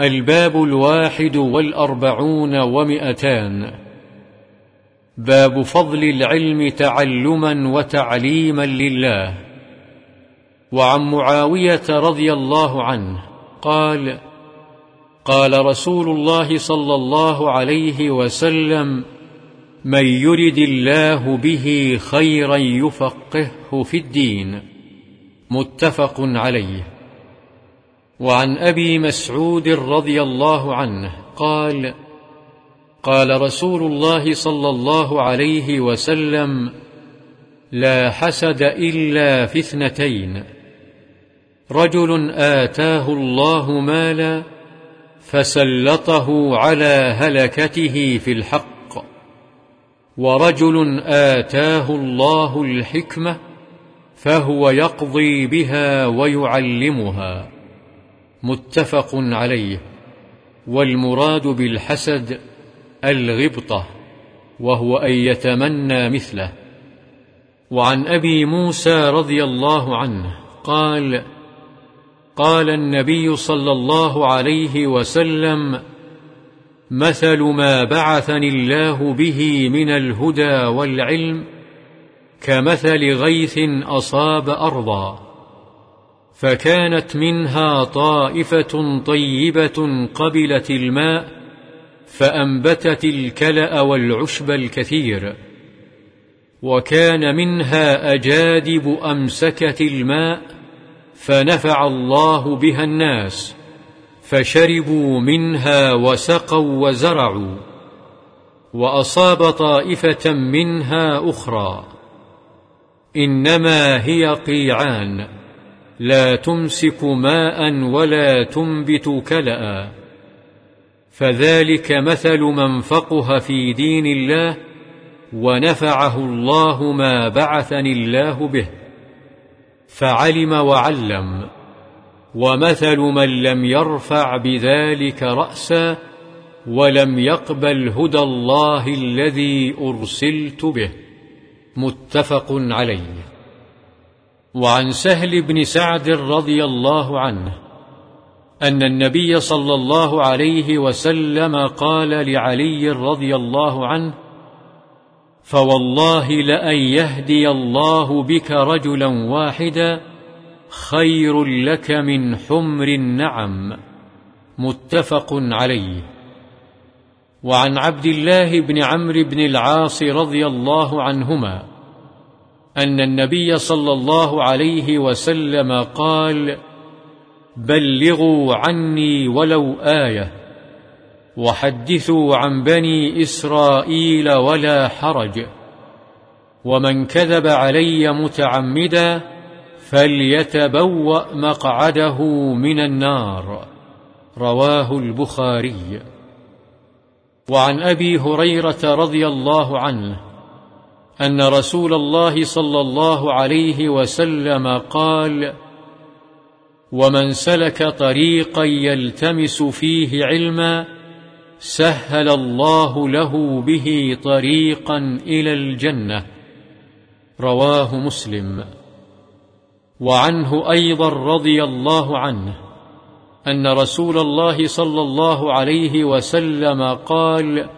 الباب الواحد والأربعون ومئتان. باب فضل العلم تعلما وتعليما لله. وعن معاوية رضي الله عنه قال قال رسول الله صلى الله عليه وسلم من يرد الله به خيرا يفقهه في الدين. متفق عليه. وعن أبي مسعود رضي الله عنه قال قال رسول الله صلى الله عليه وسلم لا حسد إلا في اثنتين. رجل آتاه الله مالا فسلطه على هلكته في الحق. ورجل آتاه الله الحكمة فهو يقضي بها ويعلمها. متفق عليه والمراد بالحسد الغبطة وهو أن يتمنى مثله. وعن أبي موسى رضي الله عنه قال قال النبي صلى الله عليه وسلم مثل ما بعثني الله به من الهدى والعلم كمثل غيث أصاب أرضا. فكانت منها طائفة طيبة قبلت الماء فأنبتت الكلأ والعشب الكثير. وكان منها أجادب أمسكت الماء فنفع الله بها الناس فشربوا منها وسقوا وزرعوا وأصاب طائفة منها أخرى. إنما هي قيعان. لا تمسك ماء ولا تنبت كلأ. فذلك مثل من فقه في دين الله ونفعه الله ما بعثني الله به. فعلم وعلم. ومثل من لم يرفع بذلك رأسا ولم يقبل هدى الله الذي أرسلت به. متفق عليه. وعن سهل بن سعد رضي الله عنه أن النبي صلى الله عليه وسلم قال لعلي رضي الله عنه فوالله لأن يهدي الله بك رجلا واحدا خير لك من حمر النعم. متفق عليه. وعن عبد الله بن عمرو بن العاص رضي الله عنهما أن النبي صلى الله عليه وسلم قال بلغوا عني ولو آية وحدثوا عن بني إسرائيل ولا حرج ومن كذب علي متعمدا فليتبوأ مقعده من النار. رواه البخاري. وعن أبي هريرة رضي الله عنه أن رسول الله صلى الله عليه وسلم قال ومن سلك طريقا يلتمس فيه علما سهل الله له به طريقا إلى الجنة. رواه مسلم. وعنه أيضا رضي الله عنه أن رسول الله صلى الله عليه وسلم قال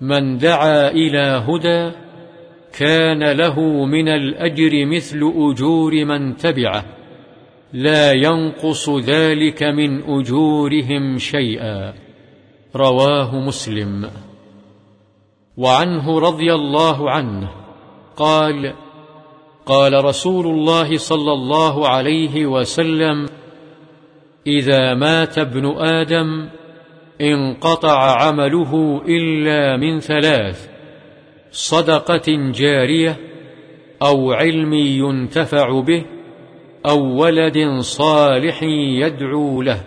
من دعا إلى هدى كان له من الأجر مثل أجور من تبعه لا ينقص ذلك من أجورهم شيئا. رواه مسلم. وعنه رضي الله عنه قال قال رسول الله صلى الله عليه وسلم إذا مات ابن آدم انقطع عمله إلا من ثلاث صدقة جارية أو علم ينتفع به أو ولد صالح يدعو له.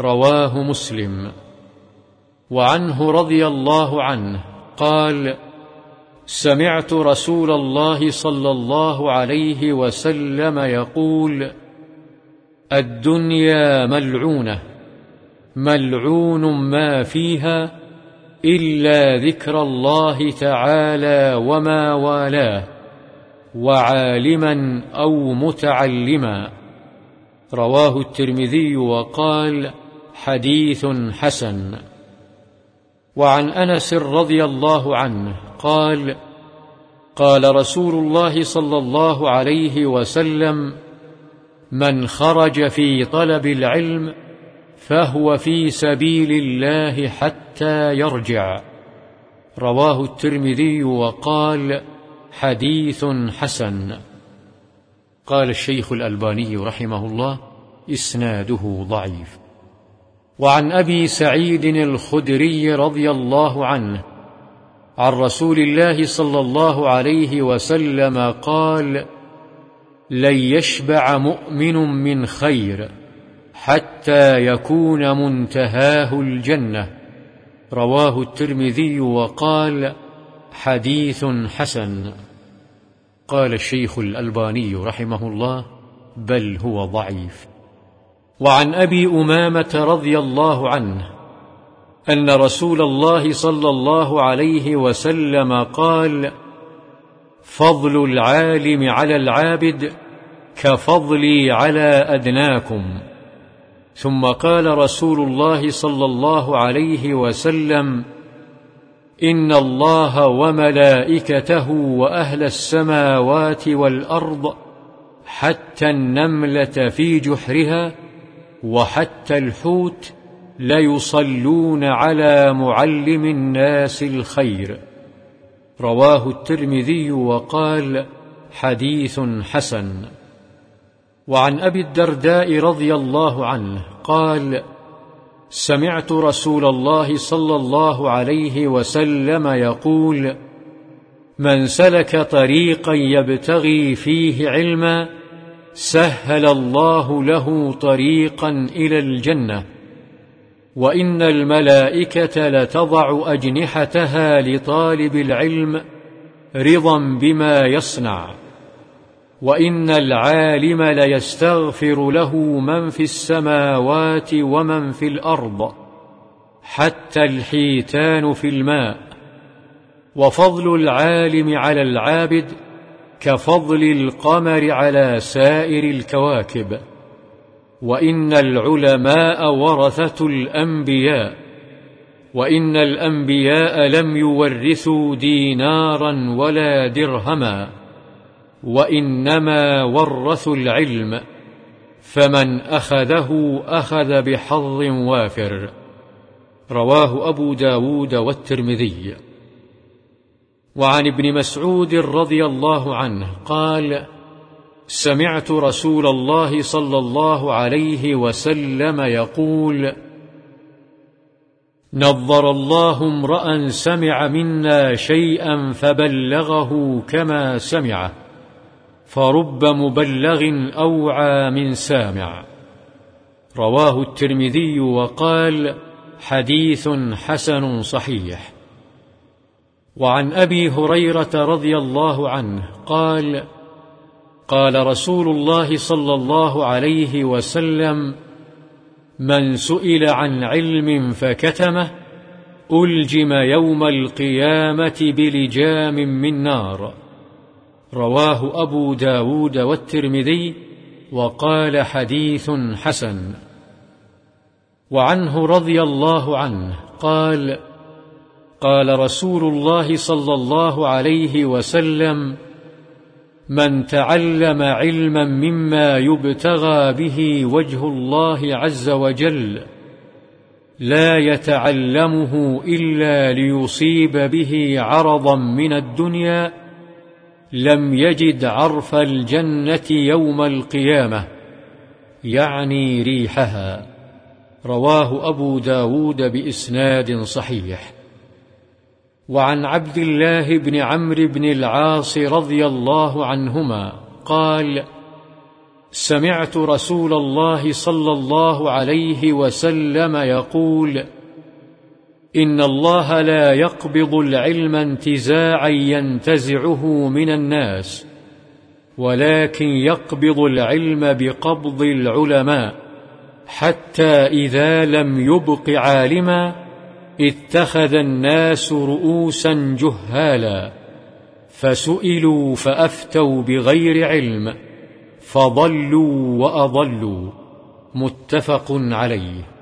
رواه مسلم. وعنه رضي الله عنه قال سمعت رسول الله صلى الله عليه وسلم يقول الدنيا ملعونة ملعون ما فيها إلا ذكر الله تعالى وما والاه وعالما أو متعلما. رواه الترمذي وقال حديث حسن. وعن أنس رضي الله عنه قال قال رسول الله صلى الله عليه وسلم من خرج في طلب العلم فهو في سبيل الله حتى يرجع. رواه الترمذي وقال حديث حسن. قال الشيخ الألباني رحمه الله إسناده ضعيف. وعن أبي سعيد الخدري رضي الله عنه عن رسول الله صلى الله عليه وسلم قال لن يشبع مؤمن من خير. حتى يكون منتهاه الجنة. رواه الترمذي وقال حديث حسن قال الشيخ الألباني رحمه الله بل هو ضعيف وعن أبي أمامة رضي الله عنه أن رسول الله صلى الله عليه وسلم قال فضل العالم على العابد كفضلي على أدناكم ثم قال رسول الله صلى الله عليه وسلم إن الله وملائكته وأهل السماوات والأرض حتى النملة في جحرها وحتى الحوت ليصلون على معلم الناس الخير. رواه الترمذي وقال حديث حسن. وعن أبي الدرداء رضي الله عنه قال سمعت رسول الله صلى الله عليه وسلم يقول من سلك طريقا يبتغي فيه علما سهل الله له طريقا إلى الجنة وإن الملائكة لتضع أجنحتها لطالب العلم رضا بما يصنع. وإن العالم ليستغفر له من في السماوات ومن في الأرض حتى الحيتان في الماء. وفضل العالم على العابد كفضل القمر على سائر الكواكب. وإن العلماء ورثة الأنبياء. وإن الأنبياء لم يورثوا دينارا ولا درهما. وإنما ورثوا العلم فمن أخذه أخذ بحظ وافر. رواه أبو داود والترمذي. وعن ابن مسعود رضي الله عنه قال سمعت رسول الله صلى الله عليه وسلم يقول نظر الله امرأ سمع منا شيئا فبلغه كما سمعه. فرب مبلغ أوعى من سامع. رواه الترمذي وقال حديث حسن صحيح. وعن أبي هريرة رضي الله عنه قال قال رسول الله صلى الله عليه وسلم من سئل عن علم فكتمه ألجم يوم القيامة بلجام من نار. رواه أبو داود والترمذي وقال حديث حسن. وعنه رضي الله عنه قال قال رسول الله صلى الله عليه وسلم من تعلم علما مما يبتغى به وجه الله عز وجل لا يتعلمه إلا ليصيب به عرضا من الدنيا لم يجد عرف الجنة يوم القيامة يعني ريحها. رواه أبو داود بإسناد صحيح. وعن عبد الله بن عمرو بن العاص رضي الله عنهما قال سمعت رسول الله صلى الله عليه وسلم يقول إن الله لا يقبض العلم انتزاعا ينتزعه من الناس ولكن يقبض العلم بقبض العلماء حتى إذا لم يبق عالما اتخذ الناس رؤوسا جهالا فسئلوا فأفتوا بغير علم فضلوا وأضلوا متفق عليه.